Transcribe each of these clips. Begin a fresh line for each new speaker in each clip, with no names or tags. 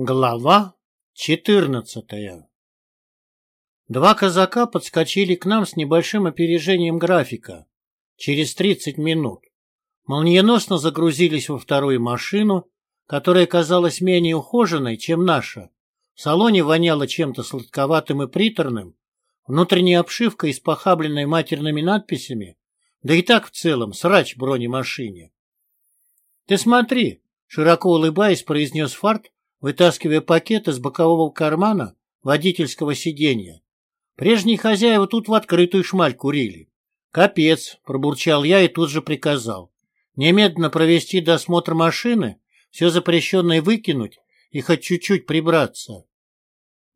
Глава четырнадцатая Два казака подскочили к нам с небольшим опережением графика. Через тридцать минут. Молниеносно загрузились во вторую машину, которая казалась менее ухоженной, чем наша. В салоне воняло чем-то сладковатым и приторным, внутренняя обшивка испохабленная матерными надписями, да и так в целом срач бронемашине. — Ты смотри, — широко улыбаясь, произнес Фарт, вытаскивая пакет из бокового кармана водительского сиденья. Прежние хозяева тут в открытую шмаль курили. «Капец!» — пробурчал я и тут же приказал. «Немедленно провести досмотр машины, все запрещенное выкинуть и хоть чуть-чуть прибраться.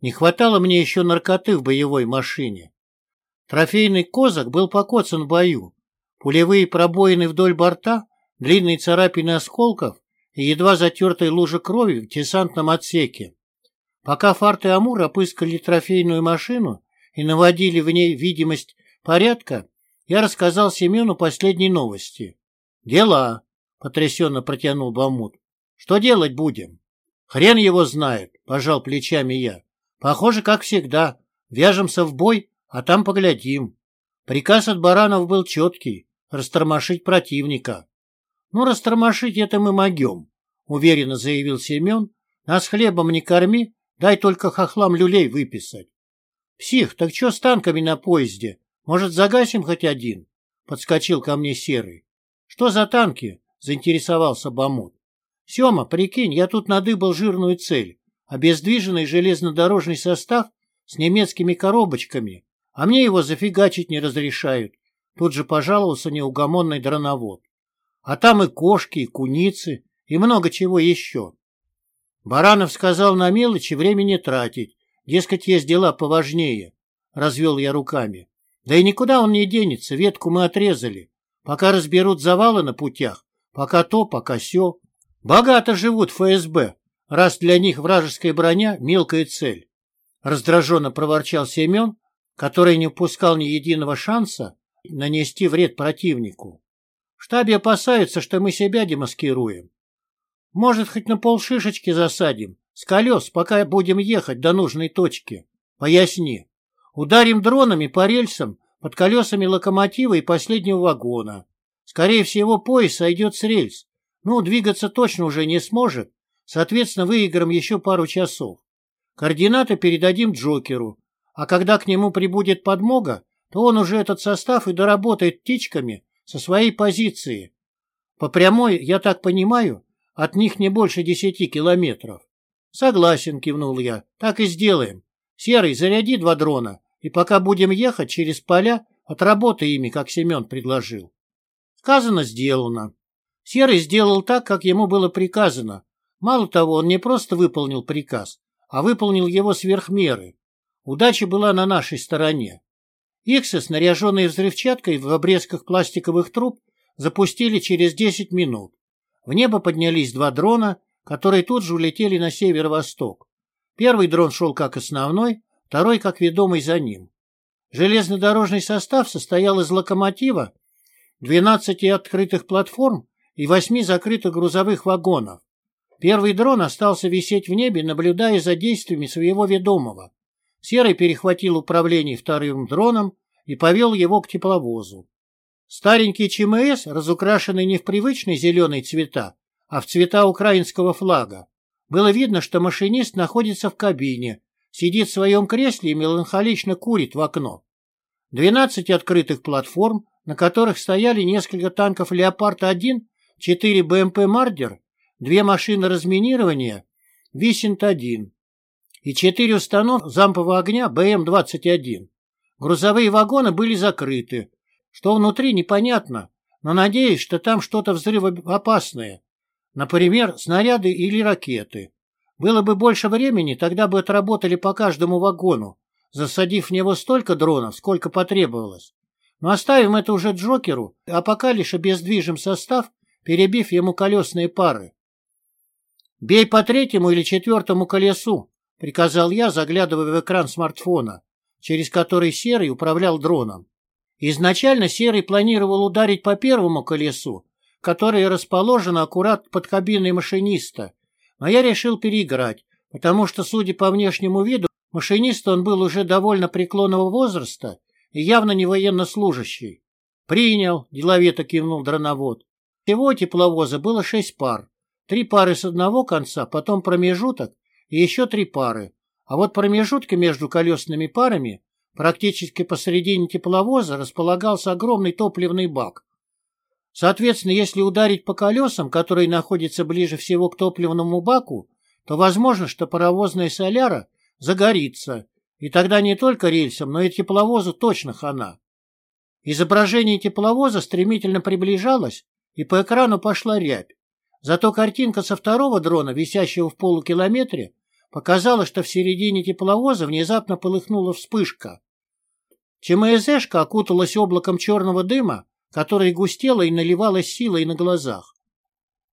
Не хватало мне еще наркоты в боевой машине. Трофейный козак был покоцан в бою. Пулевые пробоины вдоль борта, длинные царапины осколков и едва затертой лужа крови в десантном отсеке. Пока Фарт и Амур опыскали трофейную машину и наводили в ней видимость порядка, я рассказал Семену последние новости. «Дела», — потрясенно протянул Бамут. «Что делать будем?» «Хрен его знает», — пожал плечами я. «Похоже, как всегда. Вяжемся в бой, а там поглядим». Приказ от баранов был четкий — растормошить противника. «Ну, растормошить это мы могем», — уверенно заявил Семен. «Нас хлебом не корми, дай только хохлам люлей выписать». «Псих, так что с танками на поезде? Может, загасим хоть один?» — подскочил ко мне Серый. «Что за танки?» — заинтересовался Бамут. «Сема, прикинь, я тут надыбал жирную цель. Обездвиженный железнодорожный состав с немецкими коробочками, а мне его зафигачить не разрешают». Тут же пожаловался неугомонный дроновод. А там и кошки, и куницы, и много чего еще. Баранов сказал на мелочи времени тратить, дескать, есть дела поважнее. Развел я руками. Да и никуда он не денется, ветку мы отрезали. Пока разберут завалы на путях, пока то, пока сё. Богато живут ФСБ, раз для них вражеская броня — мелкая цель. Раздраженно проворчал Семен, который не упускал ни единого шанса нанести вред противнику штабе опасаются, что мы себя демаскируем. Может, хоть на полшишечки засадим, с колес, пока будем ехать до нужной точки. Поясни. Ударим дронами по рельсам под колесами локомотива и последнего вагона. Скорее всего, поезд сойдет с рельс. Ну, двигаться точно уже не сможет. Соответственно, выиграем еще пару часов. Координаты передадим Джокеру. А когда к нему прибудет подмога, то он уже этот состав и доработает птичками со своей позиции. По прямой, я так понимаю, от них не больше десяти километров. Согласен, кивнул я. Так и сделаем. Серый, заряди два дрона, и пока будем ехать через поля, отработай ими, как Семен предложил. Сказано, сделано. Серый сделал так, как ему было приказано. Мало того, он не просто выполнил приказ, а выполнил его сверх меры. Удача была на нашей стороне. Иксы, снаряженные взрывчаткой в обрезках пластиковых труб, запустили через 10 минут. В небо поднялись два дрона, которые тут же улетели на северо-восток. Первый дрон шел как основной, второй как ведомый за ним. Железнодорожный состав состоял из локомотива, 12 открытых платформ и 8 закрытых грузовых вагонов. Первый дрон остался висеть в небе, наблюдая за действиями своего ведомого. Серый перехватил управление вторым дроном и повел его к тепловозу. Старенький ЧМС, разукрашенный не в привычные зеленые цвета, а в цвета украинского флага. Было видно, что машинист находится в кабине, сидит в своем кресле и меланхолично курит в окно. Двенадцать открытых платформ, на которых стояли несколько танков «Леопард-1», четыре БМП «Мардер», две машины разминирования, «Висент-1», и четыре установки зампового огня БМ-21. Грузовые вагоны были закрыты. Что внутри, непонятно, но надеюсь, что там что-то взрывоопасное. Например, снаряды или ракеты. Было бы больше времени, тогда бы отработали по каждому вагону, засадив в него столько дронов, сколько потребовалось. Но оставим это уже Джокеру, а пока лишь обездвижим состав, перебив ему колесные пары. «Бей по третьему или четвертому колесу», — приказал я, заглядывая в экран смартфона, через который Серый управлял дроном. Изначально Серый планировал ударить по первому колесу, которое расположено аккурат под кабиной машиниста, но я решил переиграть, потому что, судя по внешнему виду, машинист он был уже довольно преклонного возраста и явно не военнослужащий. «Принял», — деловито кивнул дроновод. Всего тепловоза было шесть пар. Три пары с одного конца, потом промежуток и еще три пары. А вот промежутки между колесными парами, практически посередине тепловоза, располагался огромный топливный бак. Соответственно, если ударить по колесам, которые находятся ближе всего к топливному баку, то возможно, что паровозная соляра загорится, и тогда не только рельсам, но и тепловозу точно хана. Изображение тепловоза стремительно приближалось, и по экрану пошла рябь. Зато картинка со второго дрона, висящего в полукилометре, показала, что в середине тепловоза внезапно полыхнула вспышка. ЧМСшка окуталась облаком черного дыма, которое густело и наливалось силой на глазах.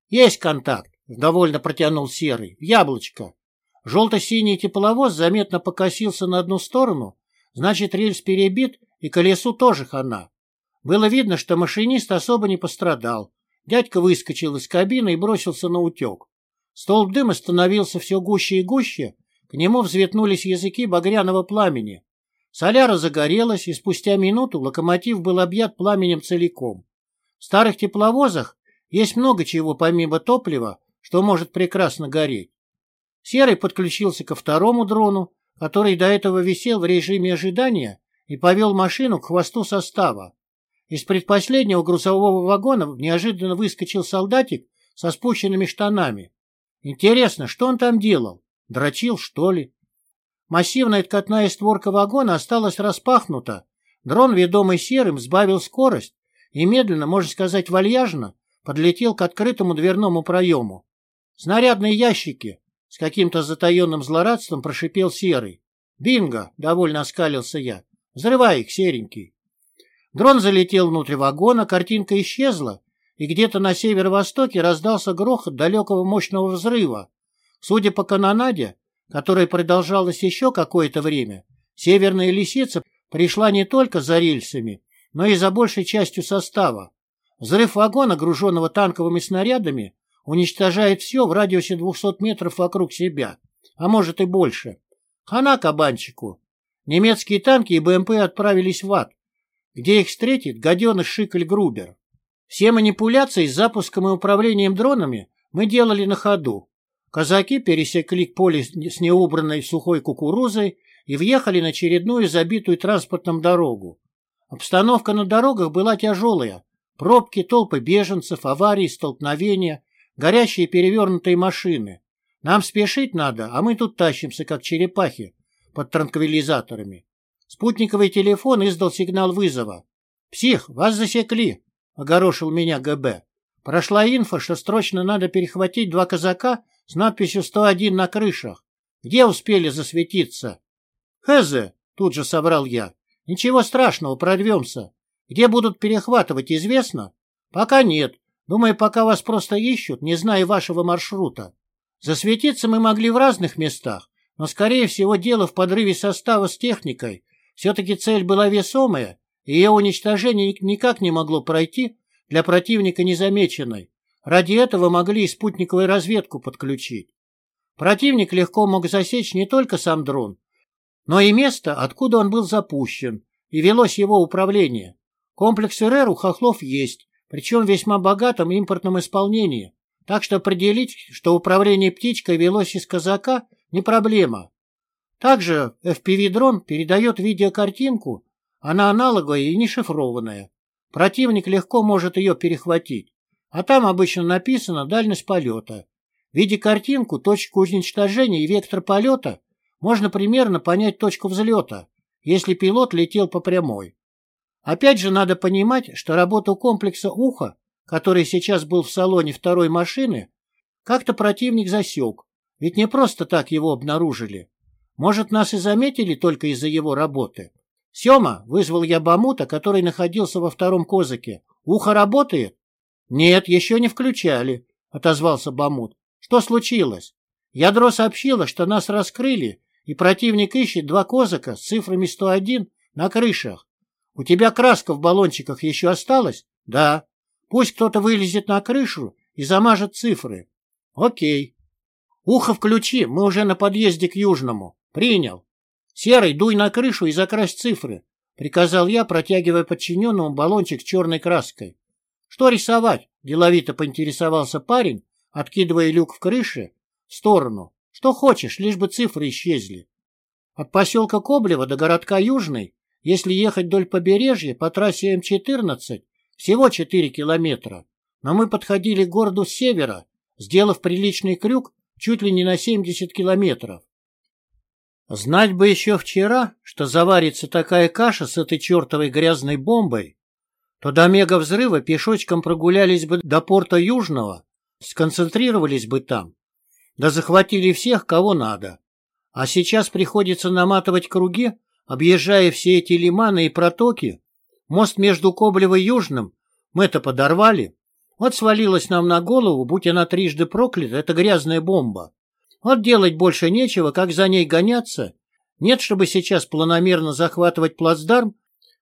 «Есть контакт», — довольно протянул Серый, — «в яблочко». Желто-синий тепловоз заметно покосился на одну сторону, значит, рельс перебит, и колесу тоже хана. Было видно, что машинист особо не пострадал. Дядька выскочил из кабины и бросился на утек. Столб дыма становился все гуще и гуще, к нему взветнулись языки багряного пламени. Соляра загорелась, и спустя минуту локомотив был объят пламенем целиком. В старых тепловозах есть много чего помимо топлива, что может прекрасно гореть. Серый подключился ко второму дрону, который до этого висел в режиме ожидания и повел машину к хвосту состава. Из предпоследнего грузового вагона неожиданно выскочил солдатик со спущенными штанами. Интересно, что он там делал? Дрочил, что ли? Массивная ткатная створка вагона осталась распахнута. Дрон, ведомый серым, сбавил скорость и медленно, можно сказать, вальяжно, подлетел к открытому дверному проему. «Снарядные ящики!» — с каким-то затаенным злорадством прошипел серый. «Бинго!» — довольно оскалился я. «Взрывай их, серенький!» Дрон залетел внутрь вагона, картинка исчезла, и где-то на северо-востоке раздался грохот далекого мощного взрыва. Судя по канонаде, которая продолжалась еще какое-то время, северная лисица пришла не только за рельсами, но и за большей частью состава. Взрыв вагона, груженного танковыми снарядами, уничтожает все в радиусе 200 метров вокруг себя, а может и больше. Хана кабанчику. Немецкие танки и БМП отправились в ад, где их встретит гаденыш Шикель-Грубер. Все манипуляции с запуском и управлением дронами мы делали на ходу. Казаки пересекли поле с неубранной сухой кукурузой и въехали на очередную забитую транспортом дорогу. Обстановка на дорогах была тяжелая. Пробки, толпы беженцев, аварии, столкновения, горящие перевернутые машины. Нам спешить надо, а мы тут тащимся, как черепахи, под транквилизаторами. Спутниковый телефон издал сигнал вызова. «Псих, вас засекли!» — огорошил меня ГБ. Прошла инфа, что срочно надо перехватить два казака с надписью «101» на крышах. Где успели засветиться? Хэзе, тут же собрал я. Ничего страшного, прорвемся. Где будут перехватывать, известно? Пока нет. Думаю, пока вас просто ищут, не зная вашего маршрута. Засветиться мы могли в разных местах, но, скорее всего, дело в подрыве состава с техникой. Все-таки цель была весомая, ее уничтожение никак не могло пройти для противника незамеченной. Ради этого могли и спутниковую разведку подключить. Противник легко мог засечь не только сам дрон, но и место, откуда он был запущен, и велось его управление. Комплекс РР у хохлов есть, причем весьма богатом импортном исполнении, так что определить, что управление птичкой велось из казака, не проблема. Также FPV-дрон передает видеокартинку, она аналоговая и не шифрованная. Противник легко может ее перехватить а там обычно написано дальность полета. Видя картинку, точку уничтожения и вектор полета, можно примерно понять точку взлета, если пилот летел по прямой. Опять же надо понимать, что работу комплекса «Ухо», который сейчас был в салоне второй машины, как-то противник засек, ведь не просто так его обнаружили. Может, нас и заметили только из-за его работы. «Сема!» — вызвал я Бамута, который находился во втором козыке. «Ухо работает?» «Нет, еще не включали», — отозвался Бамут. «Что случилось?» Ядро сообщило, что нас раскрыли, и противник ищет два козака с цифрами 101 на крышах. У тебя краска в баллончиках еще осталась? Да. Пусть кто-то вылезет на крышу и замажет цифры. Окей. Ухо включи, мы уже на подъезде к Южному. Принял. Серый, дуй на крышу и закрась цифры, приказал я, протягивая подчиненному баллончик черной краской. Что рисовать? Деловито поинтересовался парень, откидывая люк в крыше в сторону. Что хочешь, лишь бы цифры исчезли. От поселка Коблева до городка Южный, если ехать вдоль побережья по трассе М-14, всего 4 километра. Но мы подходили к городу с севера, сделав приличный крюк чуть ли не на 70 километров. Знать бы еще вчера, что заварится такая каша с этой чертовой грязной бомбой, то до мега-взрыва пешочком прогулялись бы до порта Южного, сконцентрировались бы там, да захватили всех, кого надо. А сейчас приходится наматывать круги, объезжая все эти лиманы и протоки. Мост между Коблево и Южным мы-то подорвали. Вот свалилась нам на голову, будь она трижды проклята, эта грязная бомба. Вот делать больше нечего, как за ней гоняться. Нет, чтобы сейчас планомерно захватывать плацдарм,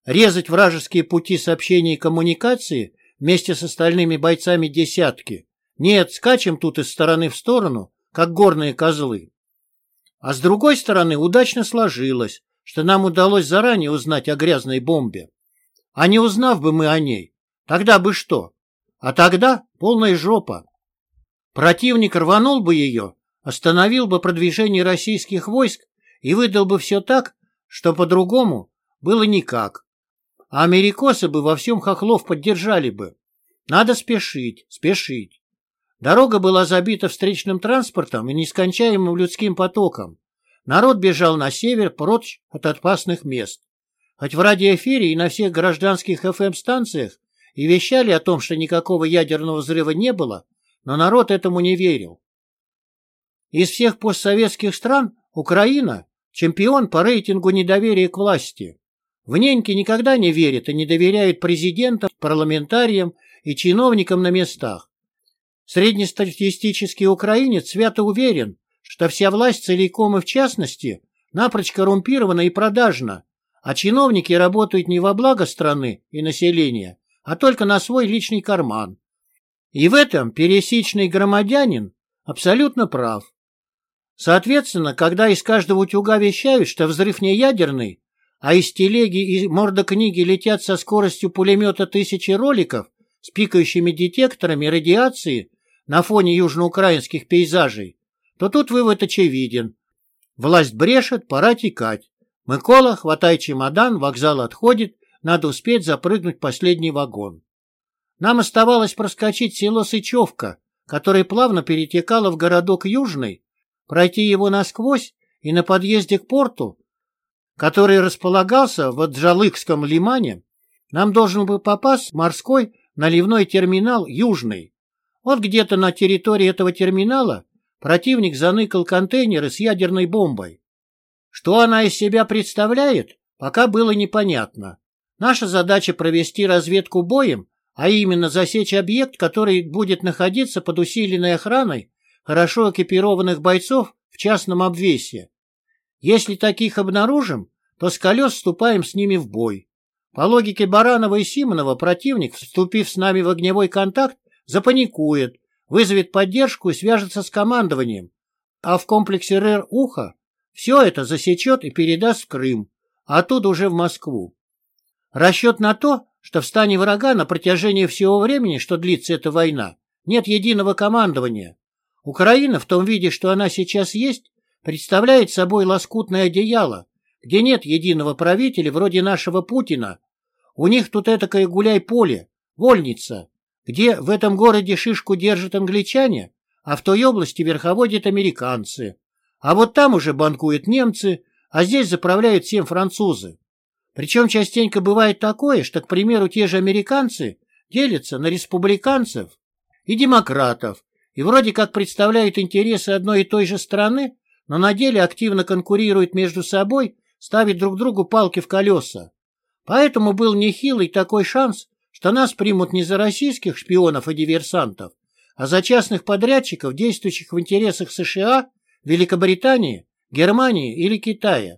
резать вражеские пути сообщения и коммуникации вместе с остальными бойцами десятки. Нет, скачем тут из стороны в сторону, как горные козлы. А с другой стороны, удачно сложилось, что нам удалось заранее узнать о грязной бомбе. А не узнав бы мы о ней, тогда бы что? А тогда полная жопа. Противник рванул бы ее, остановил бы продвижение российских войск и выдал бы все так, что по-другому было никак. А америкосы бы во всем хохлов поддержали бы. Надо спешить, спешить. Дорога была забита встречным транспортом и нескончаемым людским потоком. Народ бежал на север, прочь от опасных мест. Хоть в радиоэфире и на всех гражданских ФМ-станциях и вещали о том, что никакого ядерного взрыва не было, но народ этому не верил. Из всех постсоветских стран Украина – чемпион по рейтингу недоверия к власти. В неньки никогда не верят и не доверяют президентам, парламентариям и чиновникам на местах. Среднестатистический украинец свято уверен, что вся власть целиком и в частности напрочь коррумпирована и продажна, а чиновники работают не во благо страны и населения, а только на свой личный карман. И в этом пересечный громадянин абсолютно прав. Соответственно, когда из каждого утюга вещают, что взрыв не ядерный, а из телеги и мордокниги летят со скоростью пулемета тысячи роликов с пикающими детекторами радиации на фоне южноукраинских пейзажей, то тут вывод очевиден. Власть брешет, пора текать. Микола, хватай чемодан, вокзал отходит, надо успеть запрыгнуть в последний вагон. Нам оставалось проскочить село Сычевка, которое плавно перетекало в городок Южный, пройти его насквозь и на подъезде к порту, который располагался в Аджалыкском лимане, нам должен был попасть морской наливной терминал Южный. Вот где-то на территории этого терминала противник заныкал контейнеры с ядерной бомбой. Что она из себя представляет, пока было непонятно. Наша задача провести разведку боем, а именно засечь объект, который будет находиться под усиленной охраной хорошо экипированных бойцов в частном обвесе. Если таких обнаружим, то с колес вступаем с ними в бой. По логике Баранова и Симонова противник, вступив с нами в огневой контакт, запаникует, вызовет поддержку и свяжется с командованием, а в комплексе РЭР «Ухо» все это засечет и передаст в Крым, а оттуда уже в Москву. Расчет на то, что в стане врага на протяжении всего времени, что длится эта война, нет единого командования, Украина в том виде, что она сейчас есть, представляет собой лоскутное одеяло, где нет единого правителя вроде нашего Путина. У них тут этакое гуляй-поле, вольница, где в этом городе шишку держат англичане, а в той области верховодят американцы. А вот там уже банкуют немцы, а здесь заправляют всем французы. Причем частенько бывает такое, что, к примеру, те же американцы делятся на республиканцев и демократов, и вроде как представляют интересы одной и той же страны, но на деле активно конкурируют между собой, ставят друг другу палки в колеса. Поэтому был нехилый такой шанс, что нас примут не за российских шпионов и диверсантов, а за частных подрядчиков, действующих в интересах США, Великобритании, Германии или Китая.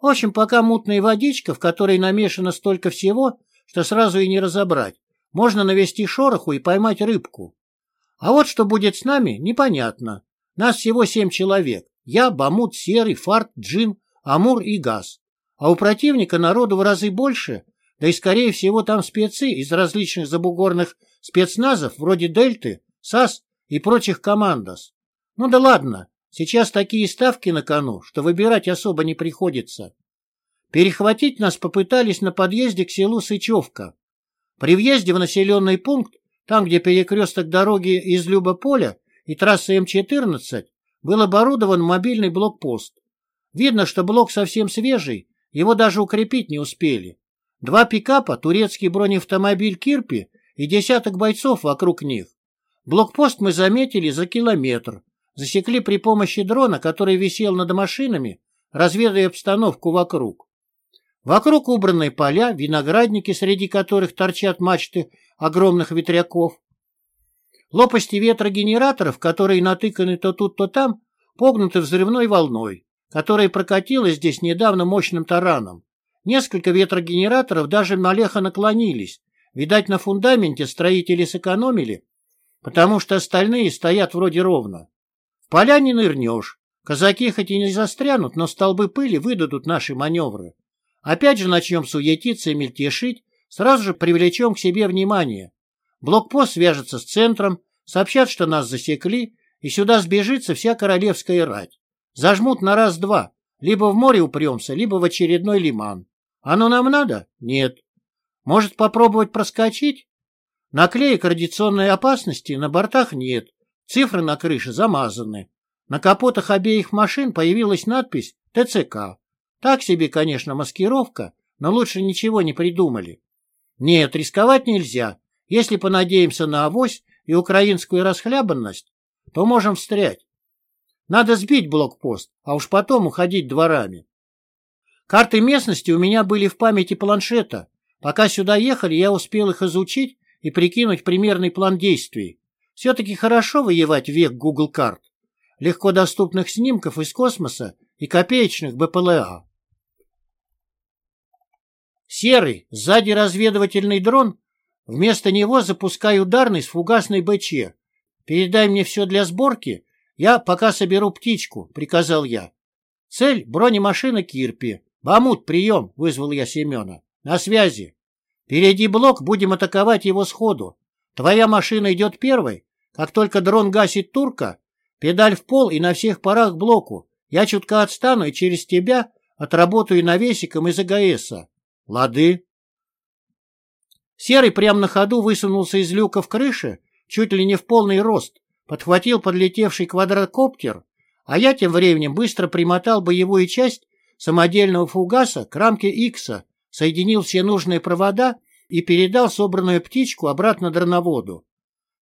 В общем, пока мутная водичка, в которой намешано столько всего, что сразу и не разобрать, можно навести шороху и поймать рыбку. А вот что будет с нами, непонятно. Нас всего семь человек. Я, Бамут, Серый, Фарт, Джин, Амур и Газ. А у противника народу в разы больше, да и, скорее всего, там спецы из различных забугорных спецназов, вроде Дельты, САС и прочих командос. Ну да ладно, сейчас такие ставки на кону, что выбирать особо не приходится. Перехватить нас попытались на подъезде к селу Сычевка. При въезде в населенный пункт, там, где перекресток дороги из Любополя и трассы М-14, был оборудован мобильный блокпост. Видно, что блок совсем свежий, его даже укрепить не успели. Два пикапа, турецкий бронеавтомобиль «Кирпи» и десяток бойцов вокруг них. Блокпост мы заметили за километр. Засекли при помощи дрона, который висел над машинами, разведая обстановку вокруг. Вокруг убранные поля, виноградники, среди которых торчат мачты огромных ветряков. Лопасти ветрогенераторов, которые натыканы то тут, то там, погнуты взрывной волной, которая прокатилась здесь недавно мощным тараном. Несколько ветрогенераторов даже малеха наклонились. Видать, на фундаменте строители сэкономили, потому что остальные стоят вроде ровно. В поля не нырнешь. Казаки хоть и не застрянут, но столбы пыли выдадут наши маневры. Опять же начнем суетиться и мельтешить, сразу же привлечем к себе внимание. Блокпост свяжется с центром, сообщат, что нас засекли, и сюда сбежится вся королевская рать. Зажмут на раз-два, либо в море упремся, либо в очередной лиман. Оно нам надо? Нет. Может попробовать проскочить? Наклеек радиационной опасности на бортах нет, цифры на крыше замазаны. На капотах обеих машин появилась надпись «ТЦК». Так себе, конечно, маскировка, но лучше ничего не придумали. Нет, рисковать нельзя. Если понадеемся на авось и украинскую расхлябанность, то можем встрять. Надо сбить блокпост, а уж потом уходить дворами. Карты местности у меня были в памяти планшета. Пока сюда ехали, я успел их изучить и прикинуть примерный план действий. Все-таки хорошо воевать век Google карт. Легко доступных снимков из космоса и копеечных БПЛА. Серый, сзади разведывательный дрон. Вместо него запускай ударный с фугасной БЧ. Передай мне все для сборки. Я пока соберу птичку, приказал я. Цель — бронемашина Кирпи. Бамут, прием, вызвал я Семена. На связи. Впереди блок, будем атаковать его сходу. Твоя машина идет первой. Как только дрон гасит турка, педаль в пол и на всех парах блоку. Я чутка отстану и через тебя отработаю навесиком из АГСа. Лады. Серый прямо на ходу высунулся из люка в крыше, чуть ли не в полный рост, подхватил подлетевший квадрокоптер, а я тем временем быстро примотал боевую часть самодельного фугаса к рамке Икса, соединил все нужные провода и передал собранную птичку обратно дроноводу.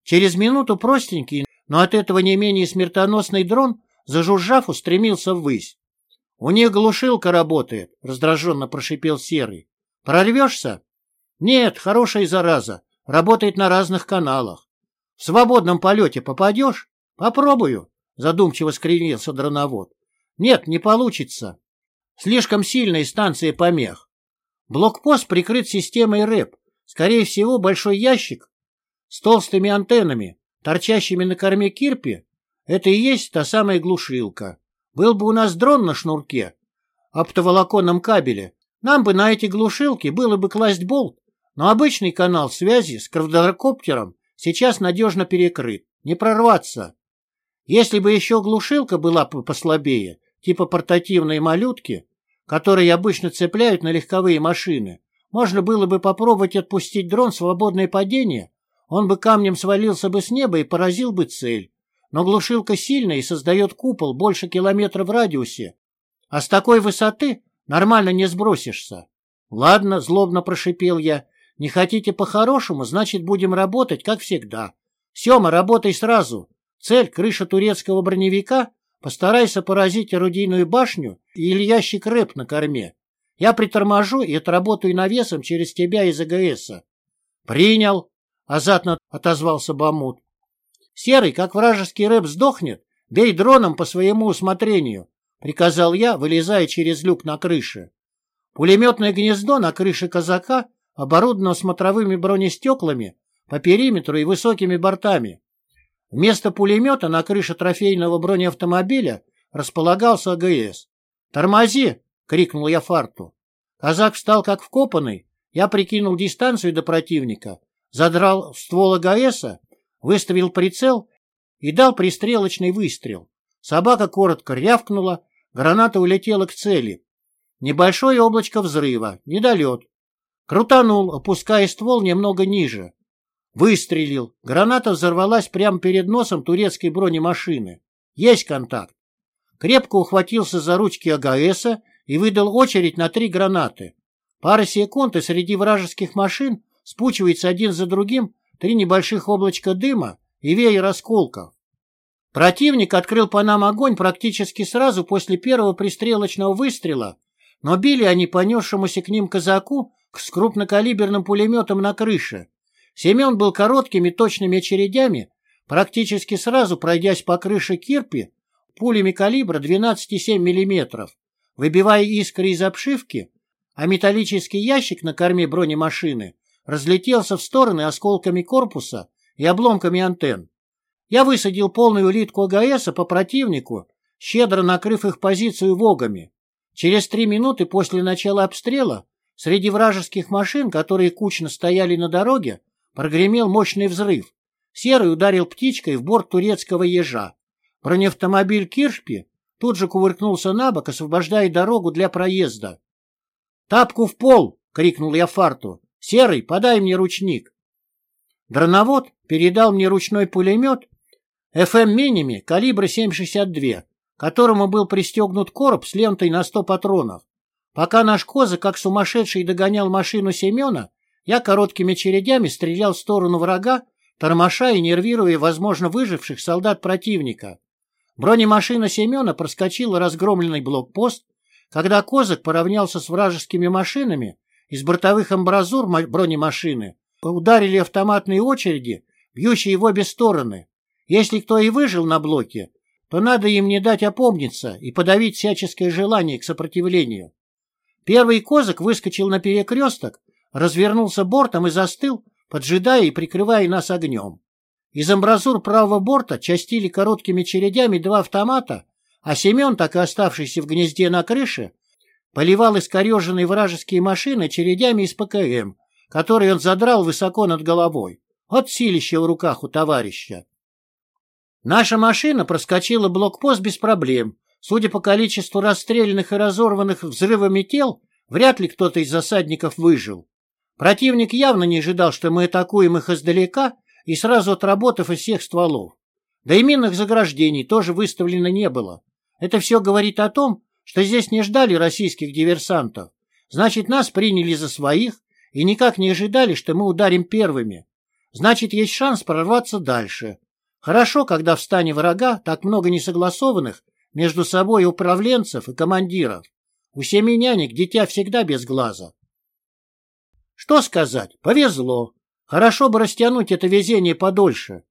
Через минуту простенький, но от этого не менее смертоносный дрон, зажужжав, устремился ввысь. — У них глушилка работает, — раздраженно прошипел Серый. Прорвешься? Нет, хорошая зараза. Работает на разных каналах. В свободном полете попадешь? Попробую, задумчиво скривился дроновод. Нет, не получится. Слишком сильная станция помех. Блокпост прикрыт системой РЭП. Скорее всего, большой ящик с толстыми антеннами, торчащими на корме кирпи. Это и есть та самая глушилка. Был бы у нас дрон на шнурке, оптоволоконном кабеле, нам бы на эти глушилки было бы класть болт, но обычный канал связи с квадрокоптером сейчас надежно перекрыт, не прорваться. Если бы еще глушилка была бы послабее, типа портативные малютки, которые обычно цепляют на легковые машины, можно было бы попробовать отпустить дрон в свободное падение, он бы камнем свалился бы с неба и поразил бы цель. Но глушилка сильная и создает купол больше километра в радиусе, а с такой высоты Нормально не сбросишься. Ладно, злобно прошипел я. Не хотите по-хорошему, значит, будем работать, как всегда. Сема, работай сразу. Цель — крыша турецкого броневика. Постарайся поразить орудийную башню или ящик рэп на корме. Я приторможу и отработаю навесом через тебя из АГСа. Принял, азатно отозвался Бамут. Серый, как вражеский рэп сдохнет, бей дроном по своему усмотрению. — приказал я, вылезая через люк на крыше. Пулеметное гнездо на крыше казака оборудовано смотровыми бронестеклами по периметру и высокими бортами. Вместо пулемета на крыше трофейного бронеавтомобиля располагался АГС. «Тормози!» — крикнул я фарту. Казак встал как вкопанный. Я прикинул дистанцию до противника, задрал ствол АГСа, выставил прицел и дал пристрелочный выстрел. Собака коротко рявкнула, граната улетела к цели. Небольшое облачко взрыва, недолет. Крутанул, опуская ствол немного ниже. Выстрелил. Граната взорвалась прямо перед носом турецкой бронемашины. Есть контакт. Крепко ухватился за ручки АГСа и выдал очередь на три гранаты. Пара секунд, и среди вражеских машин спучивается один за другим три небольших облачка дыма и веер осколков. Противник открыл по нам огонь практически сразу после первого пристрелочного выстрела, но били они понесшемуся к ним казаку с крупнокалиберным пулеметом на крыше. Семен был короткими точными очередями, практически сразу пройдясь по крыше кирпи пулями калибра 12,7 мм, выбивая искры из обшивки, а металлический ящик на корме бронемашины разлетелся в стороны осколками корпуса и обломками антенн. Я высадил полную улитку АГС по противнику, щедро накрыв их позицию вогами. Через три минуты после начала обстрела среди вражеских машин, которые кучно стояли на дороге, Прогремел мощный взрыв. Серый ударил птичкой в борт турецкого ежа. Бронеавтомобиль Киршпи тут же кувыркнулся на бок, освобождая дорогу для проезда. «Тапку в пол!» — крикнул я фарту. «Серый, подай мне ручник!» Дроновод передал мне ручной пулемет ФМ-миними калибра 7,62, которому был пристегнут короб с лентой на 100 патронов. Пока наш коза, как сумасшедший, догонял машину Семена, я короткими чередями стрелял в сторону врага, тормоша и нервируя, возможно, выживших солдат противника. Бронемашина Семена проскочила разгромленный блокпост, когда Козак поравнялся с вражескими машинами, из бортовых амбразур бронемашины ударили автоматные очереди, бьющие в обе стороны. Если кто и выжил на блоке, то надо им не дать опомниться и подавить всяческое желание к сопротивлению. Первый Козак выскочил на перекресток, развернулся бортом и застыл, поджидая и прикрывая нас огнем. Из амбразур правого борта частили короткими чередями два автомата, а Семен, так и оставшийся в гнезде на крыше, поливал искореженные вражеские машины чередями из ПКМ, которые он задрал высоко над головой. Вот силище в руках у товарища. Наша машина проскочила блокпост без проблем. Судя по количеству расстрелянных и разорванных взрывами тел, вряд ли кто-то из засадников выжил. Противник явно не ожидал, что мы атакуем их издалека и сразу отработав из всех стволов. Да и минных заграждений тоже выставлено не было. Это все говорит о том, что здесь не ждали российских диверсантов. Значит, нас приняли за своих и никак не ожидали, что мы ударим первыми. Значит, есть шанс прорваться дальше. Хорошо, когда в стане врага так много несогласованных между собой управленцев и командиров. У семи нянек дитя всегда без глаза. Что сказать, повезло. Хорошо бы растянуть это везение подольше.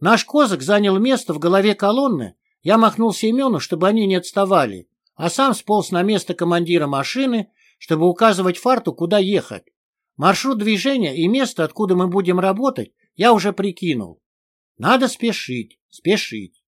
Наш козак занял место в голове колонны, я махнул Семену, чтобы они не отставали, а сам сполз на место командира машины, чтобы указывать фарту, куда ехать. Маршрут движения и место, откуда мы будем работать, я уже прикинул. Надо спешить, спешить.